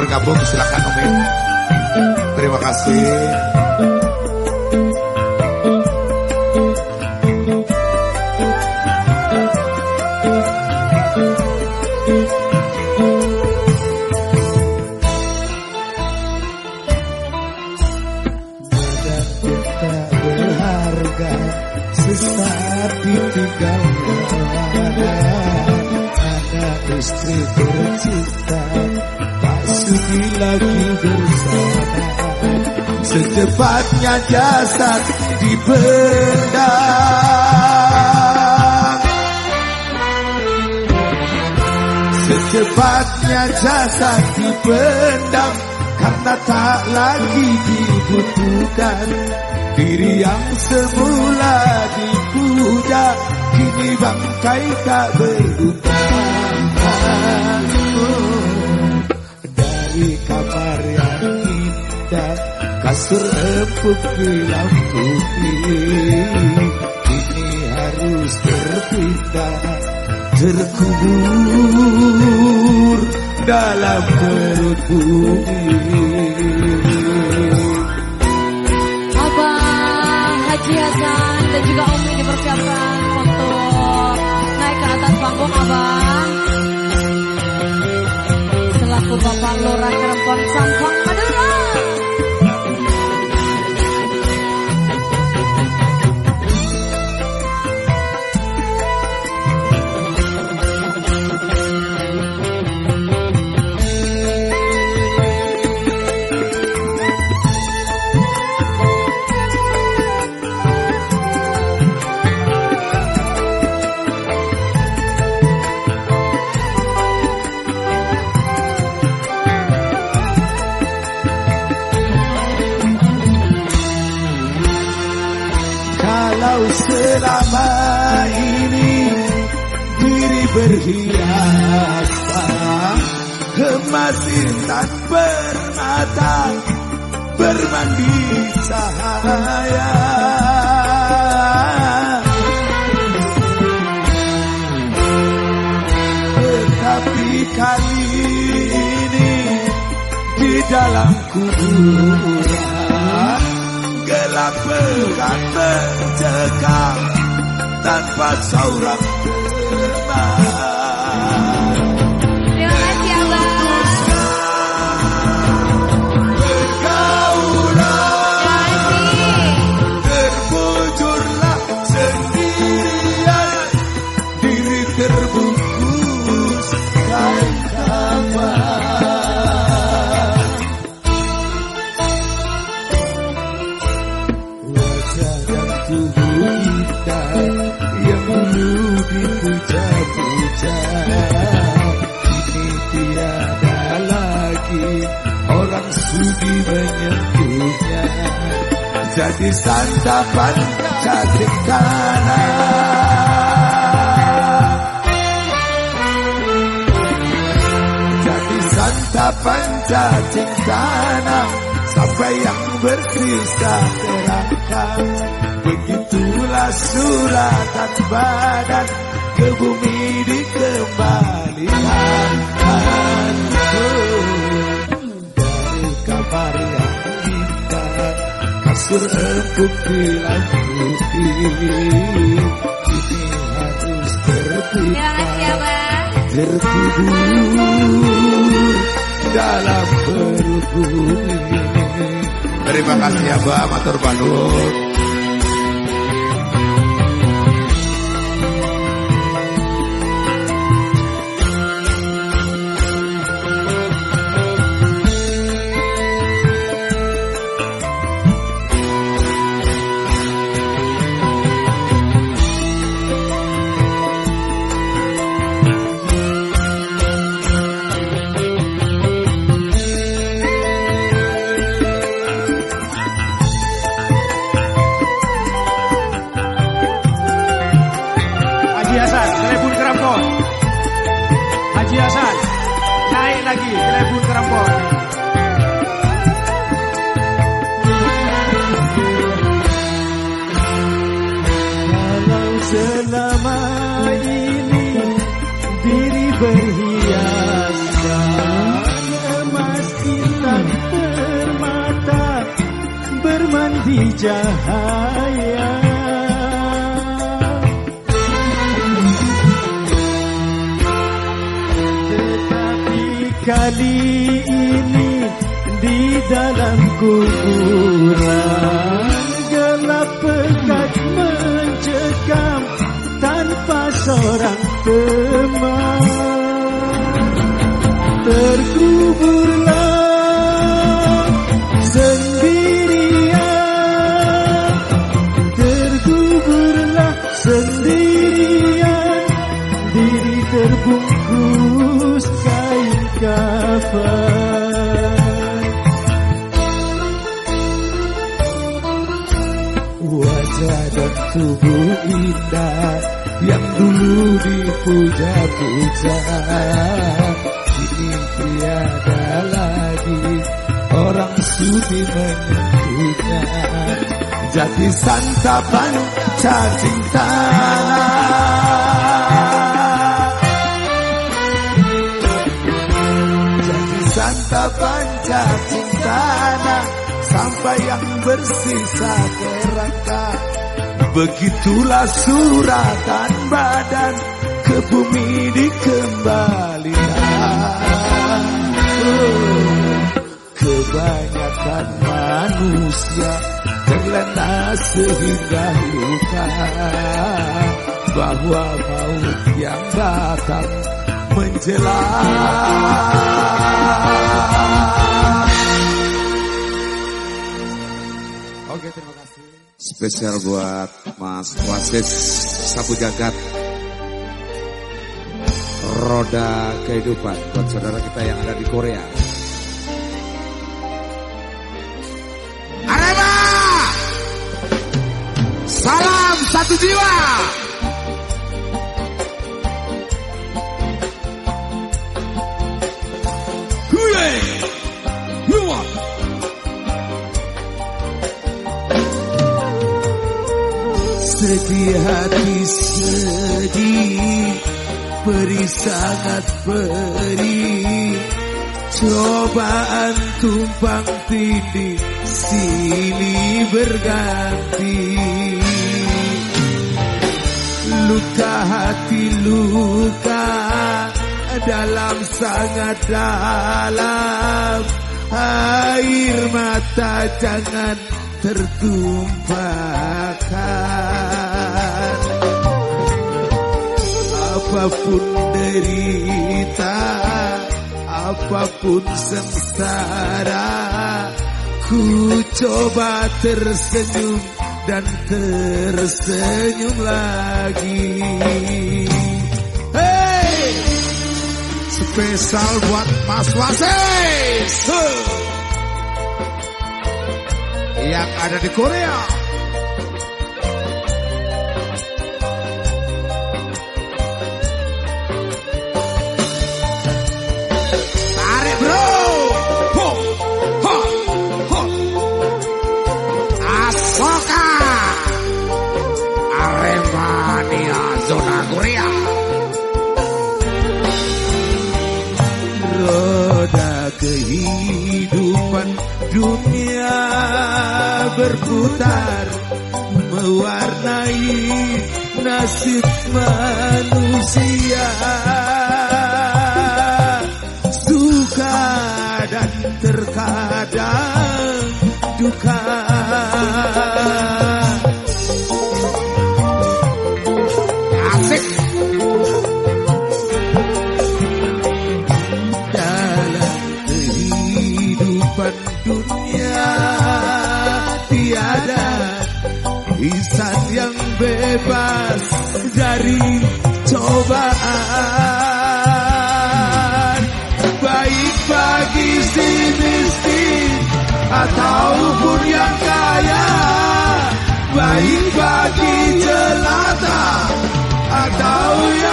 Bergabung silakan Umi. Terima kasih. Secepatnya jasad dipendam Secepatnya jasad dipendam Karena tak lagi dibutuhkan. Diri yang semula dipuja Kini bangkai tak berubah. Dari kamar yang indah Empuk di lampu Kini harus terpindah Terkubur dalam perut bumi Abang Haji Hasan dan juga Umi dipersiapkan untuk naik ke atas panggung Abang. Selaku Bapak Lurah Kerempon Sampang Madura. Selama ini diri berhiasan Emas intan permata bermandi cahaya. Tetapi kali ini di dalam kuburan pekat mencekam tanpa seorang Jadi santapan cacing tanah. Jadi santapan cacing tanah Sampai yang bersisa terangkat. Begitulah suratan badan Ke bumi dikembalikan Harus dalam Terima kasih ya Mbak Matur Balur cahaya. Tetapi kali ini di dalam kuburan Gelap pekat mencekam tanpa seorang teman. Terkuburlah tubuh indah Yang dulu dipuja-puja Kini tiada lagi. Orang sudi menyentuhnya Jadi santapan cacing tanah Jadi santapan cacing tanah Sampai yang bersisa kerangka Begitulah suratan badan Ke bumi dikembalikan. Kebanyakan manusia Terlena sehingga lupa Bahwa maut yang datang menjelang Oke, terima kasih. Spesial buat Mas Wasis Sapu Jagat. Roda kehidupan buat saudara kita yang ada di Korea. Sangat beri Cobaan tumpang tindih Silih berganti. Luka hati luka Dalam sangat dalam. Air mata jangan tertumpahkan Apa pun derita Apa pun sengsara Ku coba tersenyum dan tersenyum lagi Hey! Spesial buat Mas Wasis. Yang ada di Korea. Kehidupan dunia berputar Mewarnai nasib manusia. Suka dan terkadang duka bebas dari cobaan. Baik bagi si miskin ataupun yang kaya. Baik bagi jelata atau yang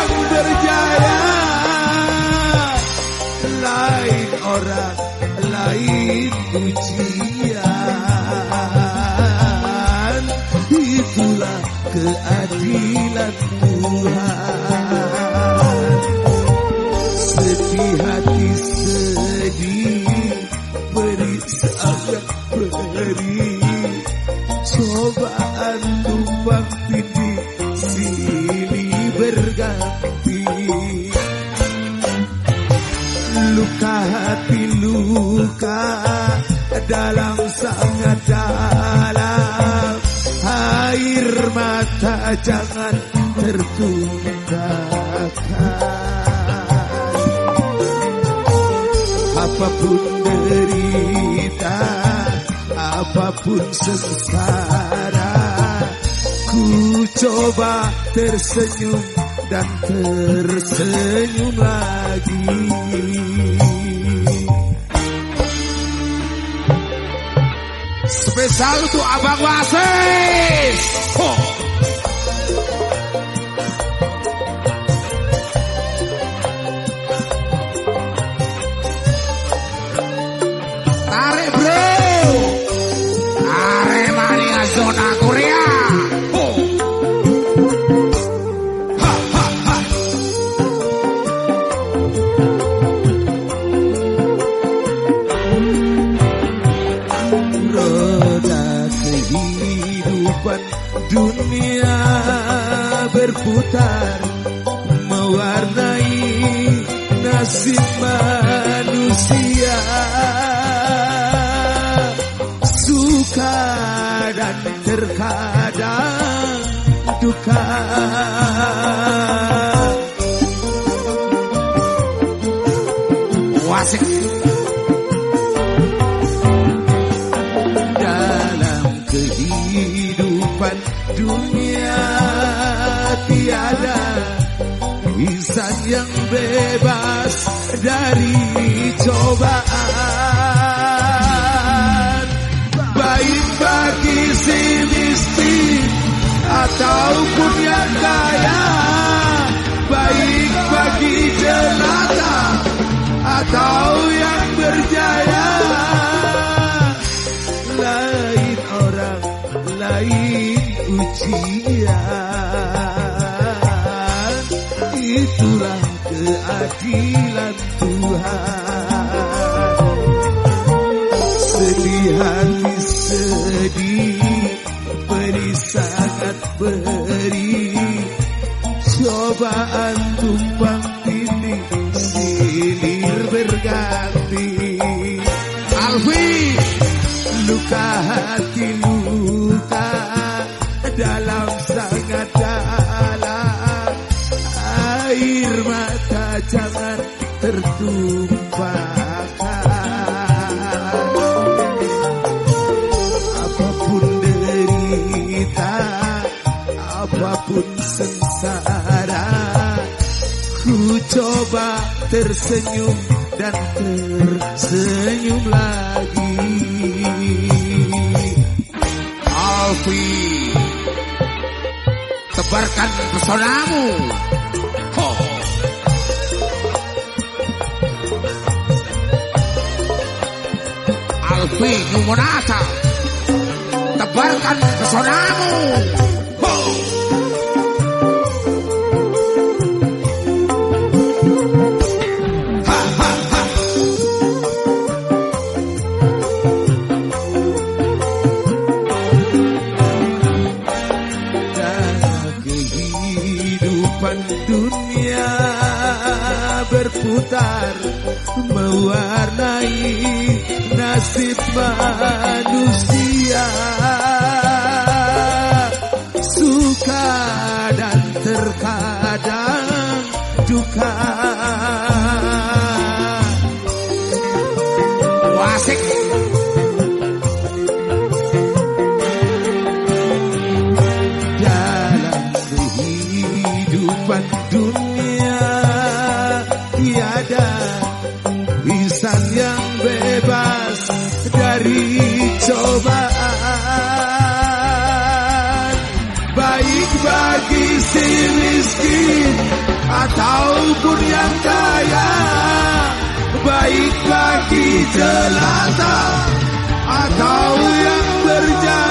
Tuhan sedih hati sedih beri sangat beri cobaan tumpang tindih silih berganti luka hati luka dalam sangat dalam. Air mata jangan tertumpahkan apa pun derita apa pun sengsara ku coba tersenyum dan tersenyum lagi Spesial untuk Abang Wasis. Oh. Terkadang duka Wasik. dalam kehidupan dunia tiada insan yang bebas dari cobaan miskin ataupun kaya baik bagi jelata atau yang berjaya. Lain orang lain ujian. Itulah keadilan apa pun sengsara ku coba tersenyum dan tersenyum lagi Alfi. Tebarkan pesonamu. Alfi Numonata. Tebarkan kehidupan dunia berputar mewarnai nasib manusia. Suka dan terkadang duka miskin ataupun yang kaya baik bagi jelata. Atau yang berjaya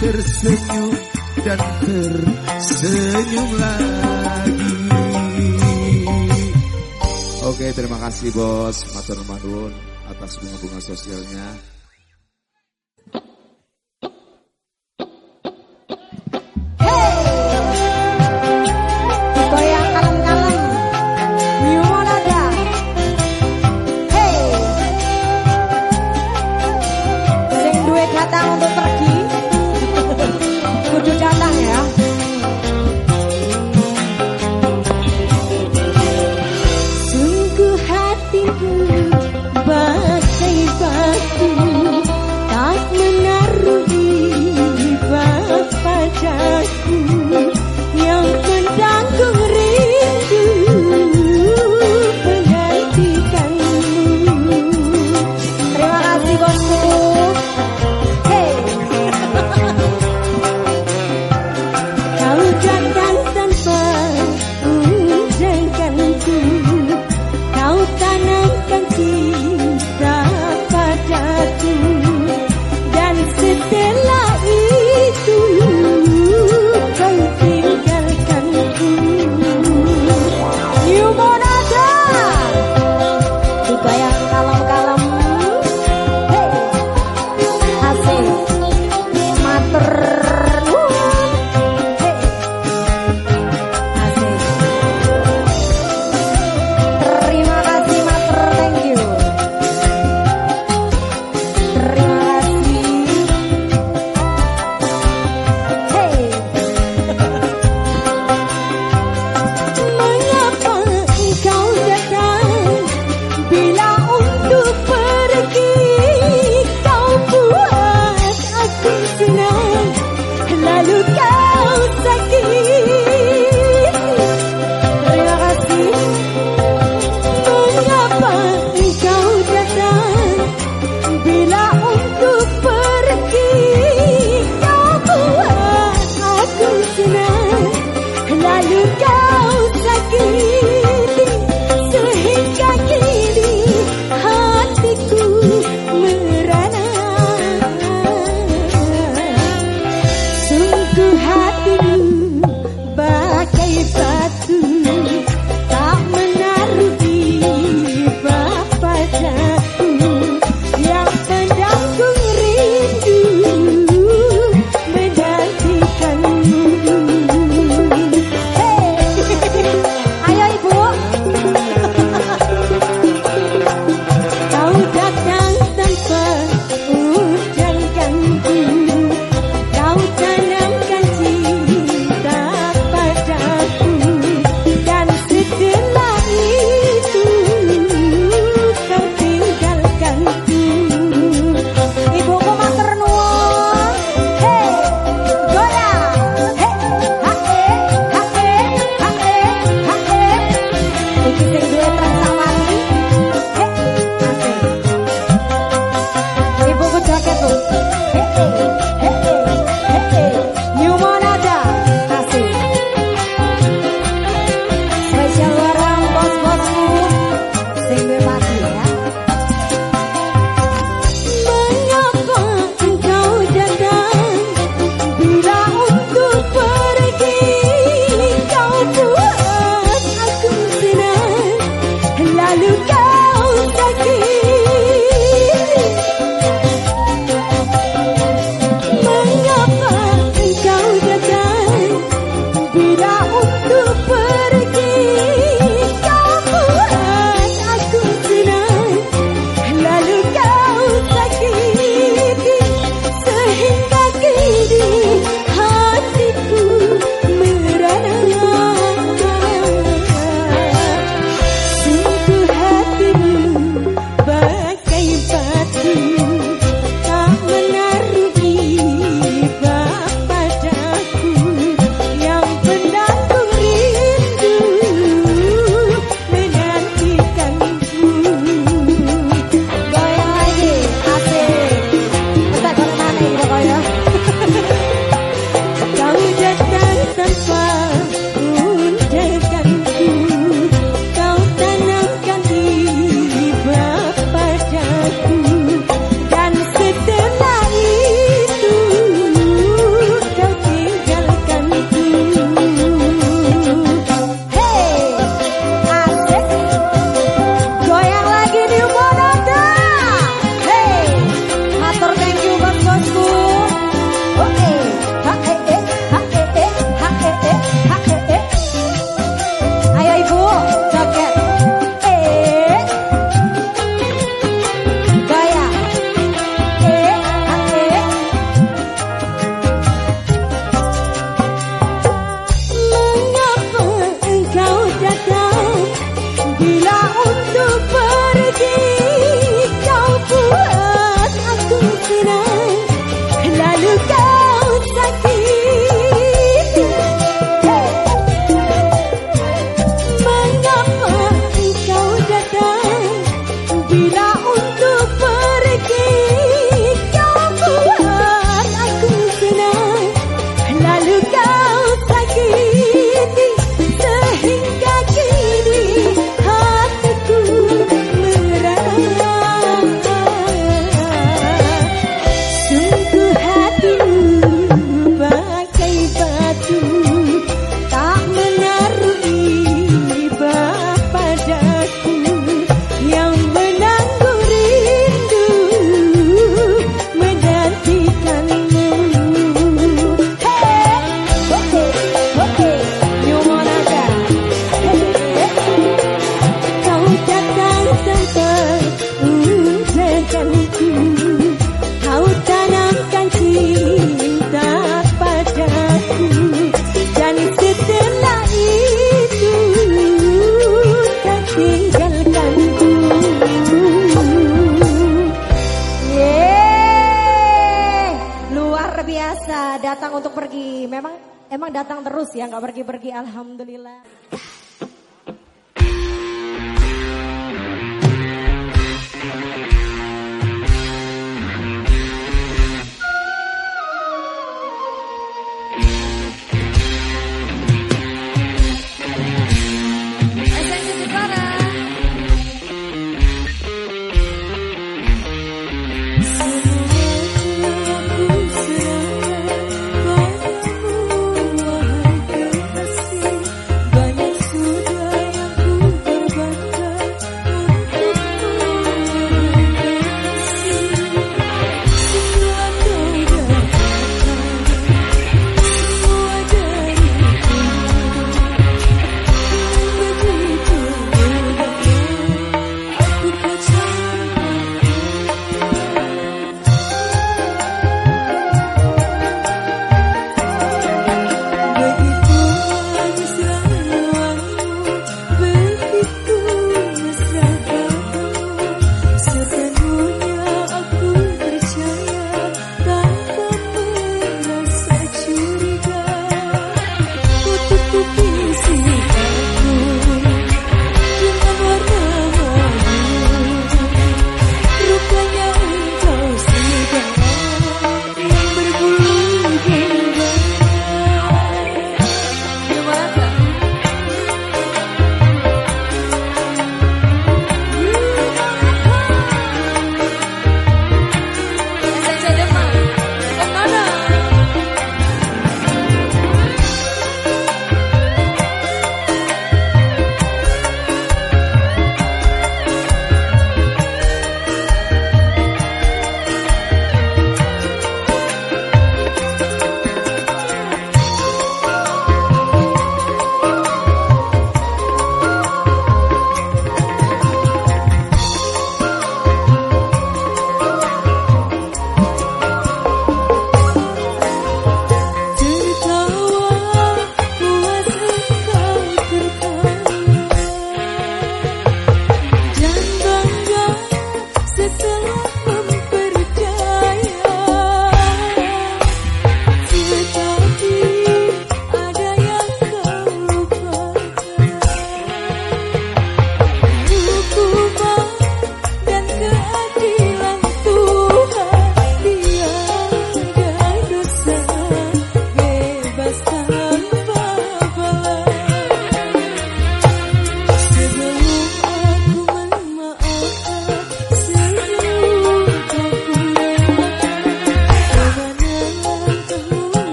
tersenyum dan tersenyum lagi. Oke terima kasih bos. Matur Madun atas bunga-bunga sosialnya.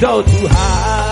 go too high.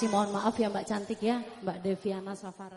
Kasih mohon maaf ya Mbak cantik ya Mbak Deviana Safara.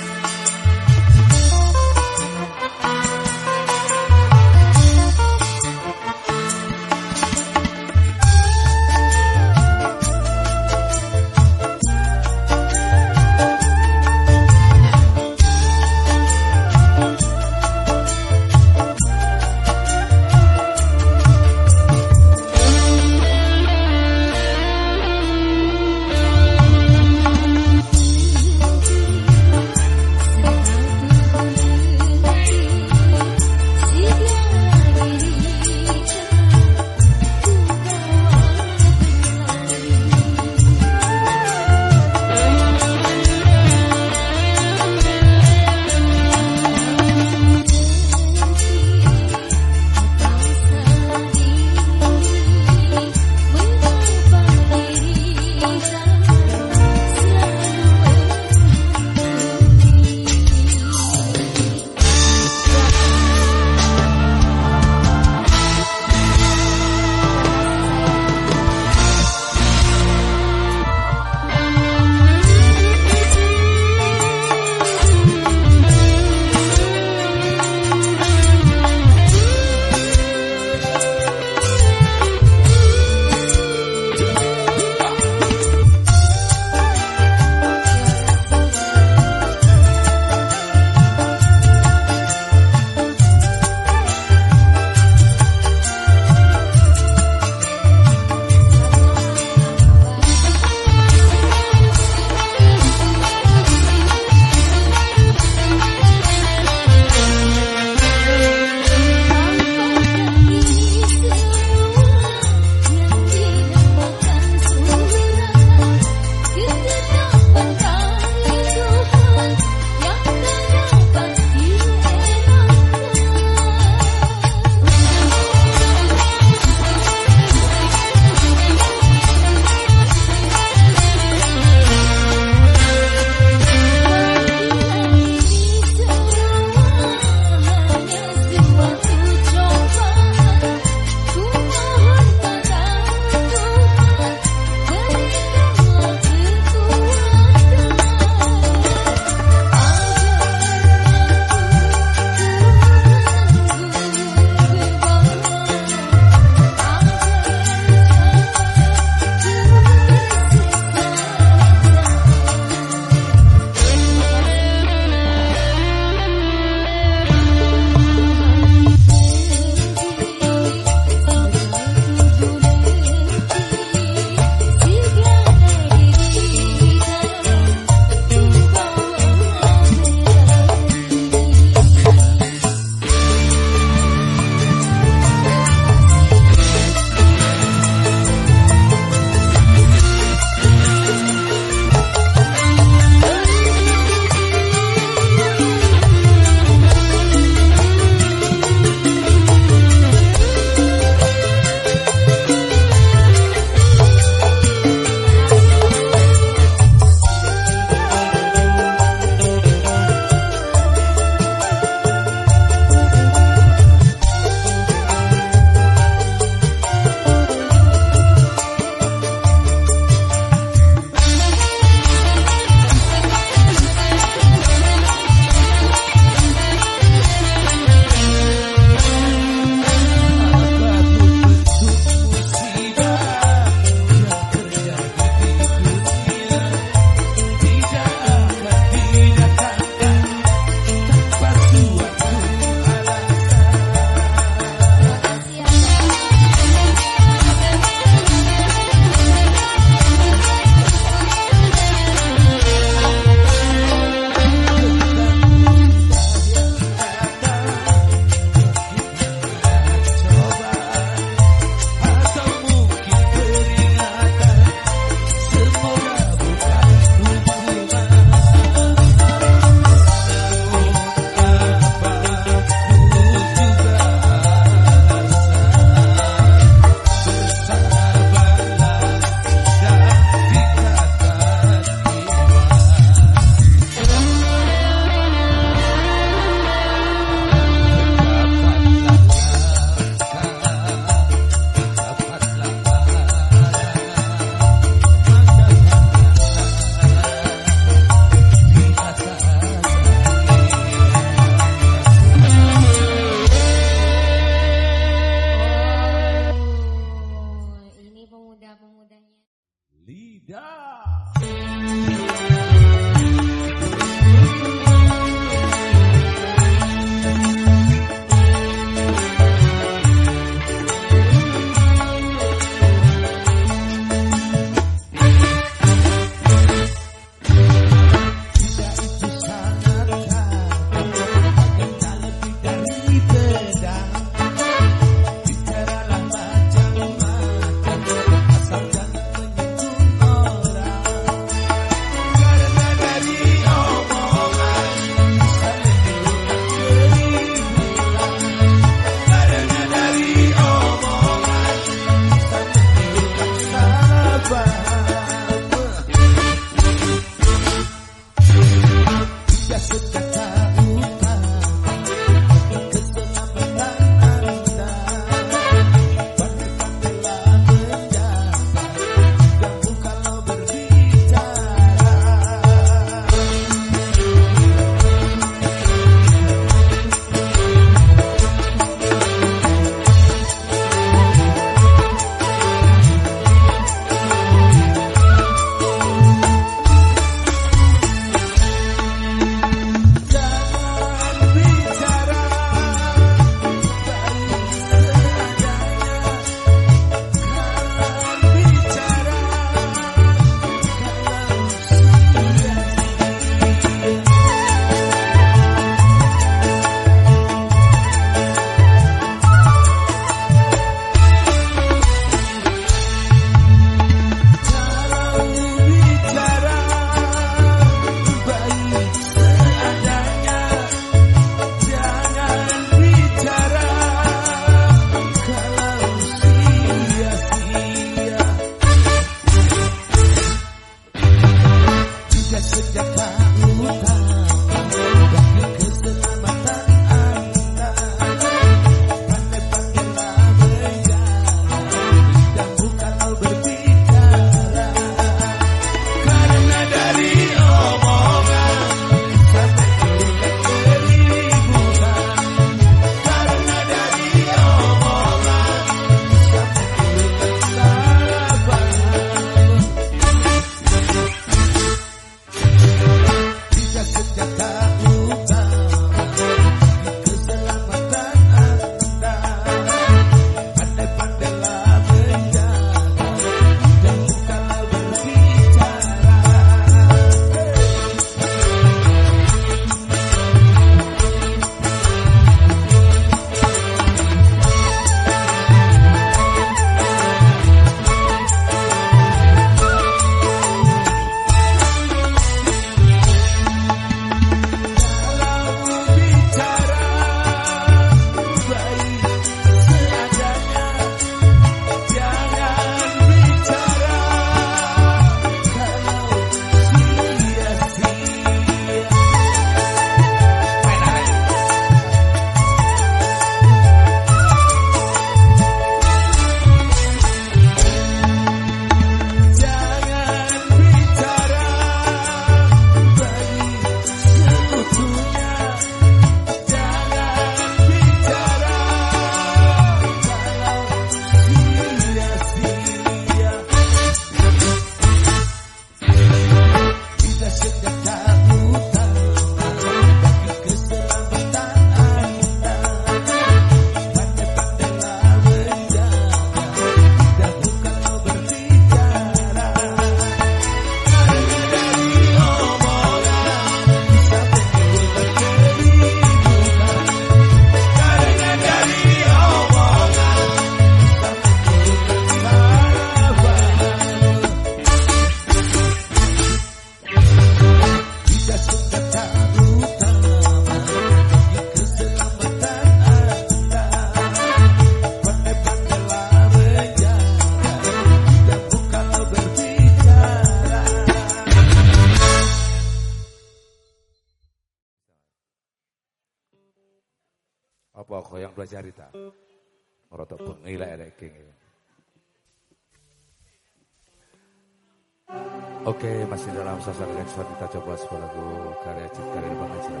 masih dalam suasana yang sudah kita coba sebuah lagu karya cipta dari Bang Haji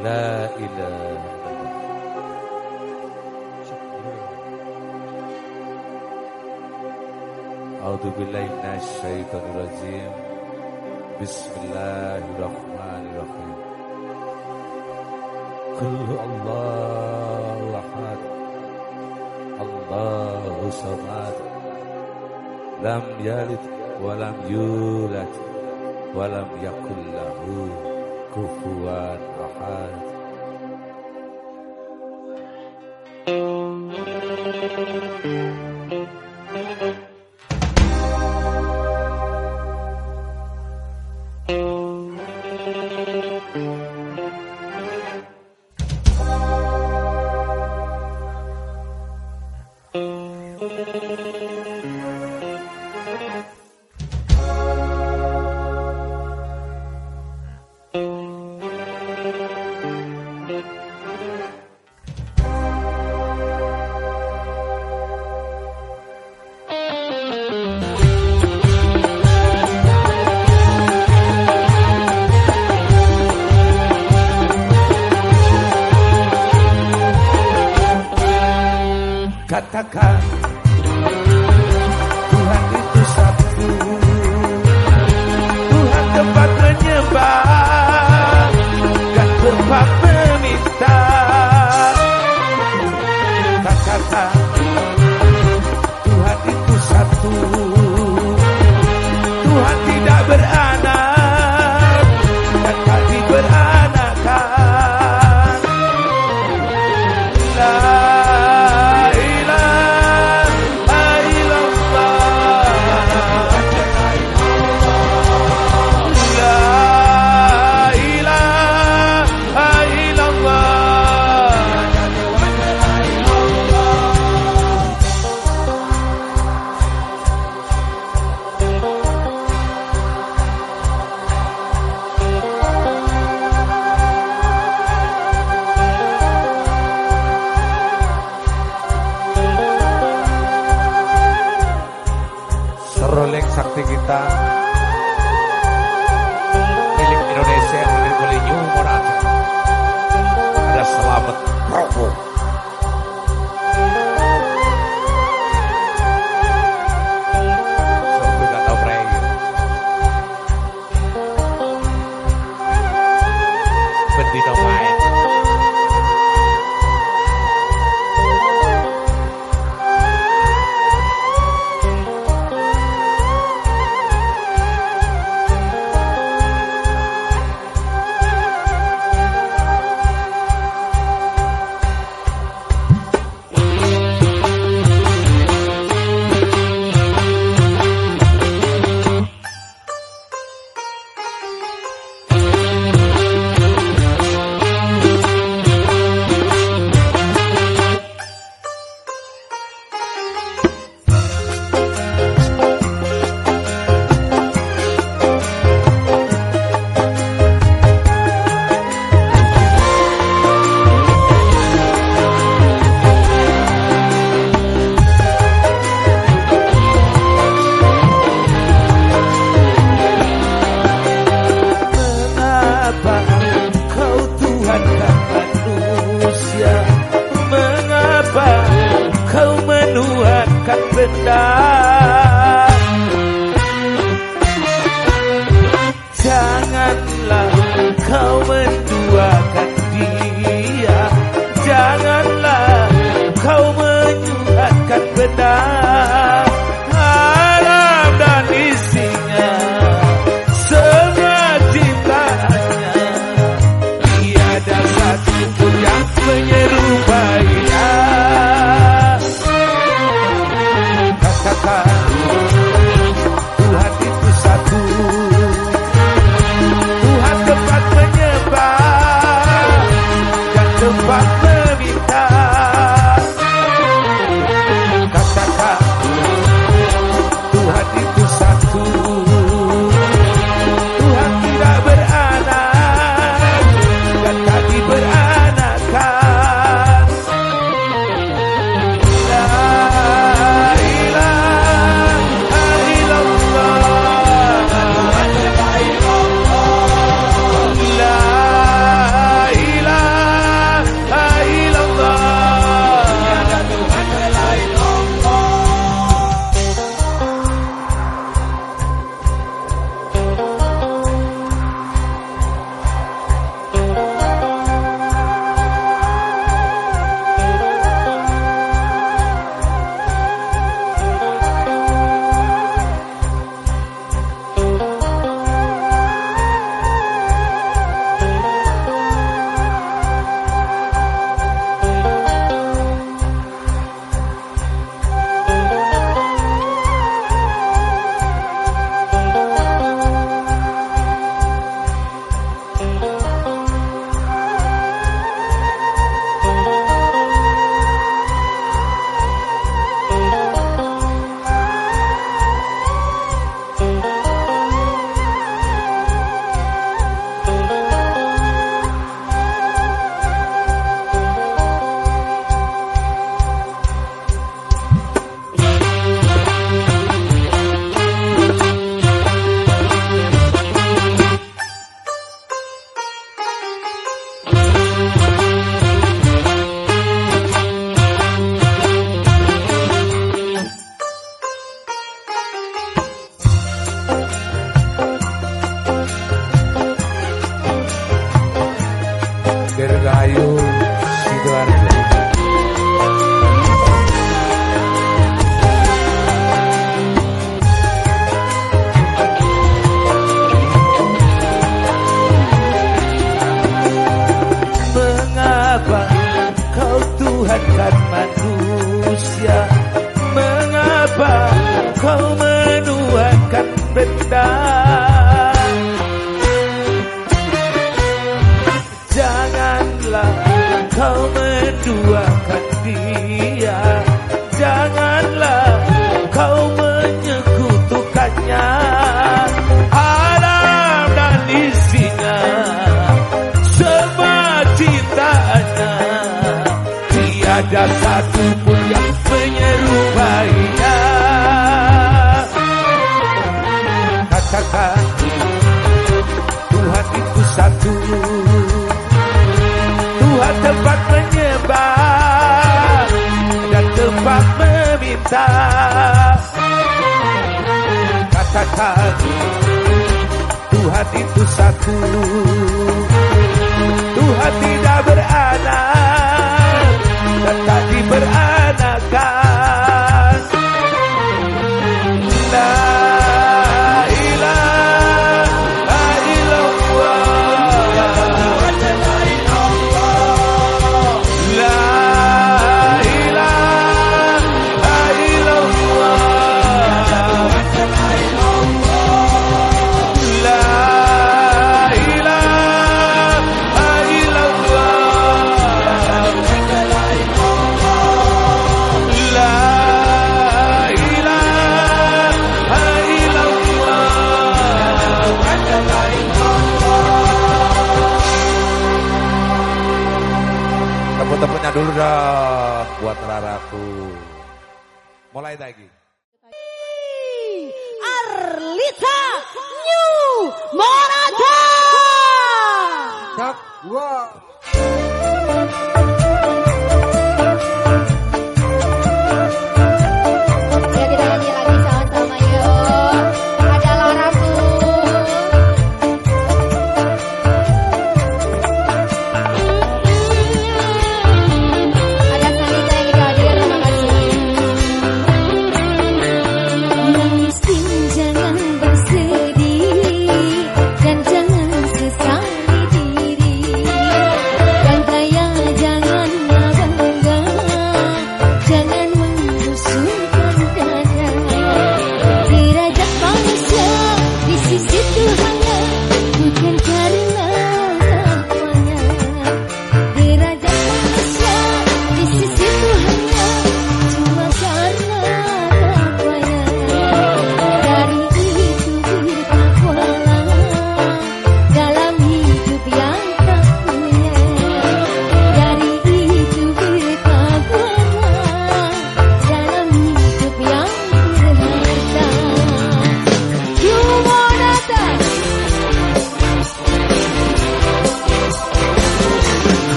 La ilaha illallah أعوذ بالله من rajim Bismillahirrahmanirrahim بسم Allahu ahad Allahu samad الله أحد لم يلد walam yakul lahu kufuwan ahad Thank you.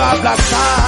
Sampai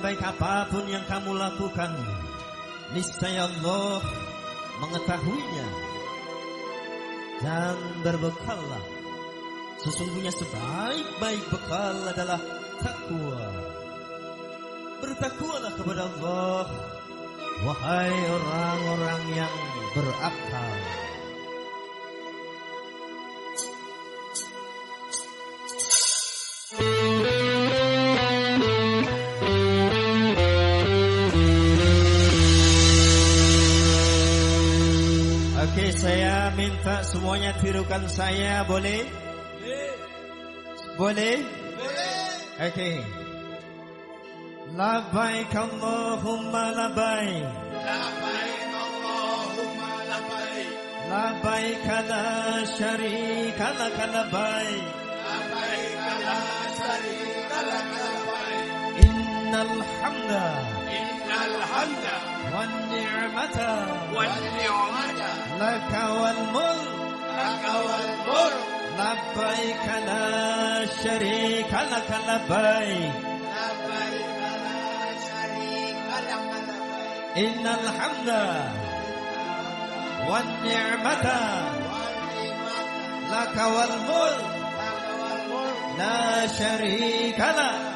baik apa pun yang kamu lakukan, niscaya Allah mengetahuinya. Dan berbekallah. Sesungguhnya sebaik-baik bekal adalah takwa. Bertakwalah kepada Allah, wahai orang-orang yang berakal. Semuanya tirukan saya, boleh? Boleh? Boleh. Oke. Labaik Allahumma labaik. Labaik Allahumma labaik. Labaik la syarika laka labaik. Labaik la syarika laka labaik. Innal hamda. Innal hamda. Wan ni'mata. Wan ni'mata. Laka wal mulk Laka wal mulk. لبيك لا شريك لك لبيك إن الحمد والنعمة لك والملك لا شريك لك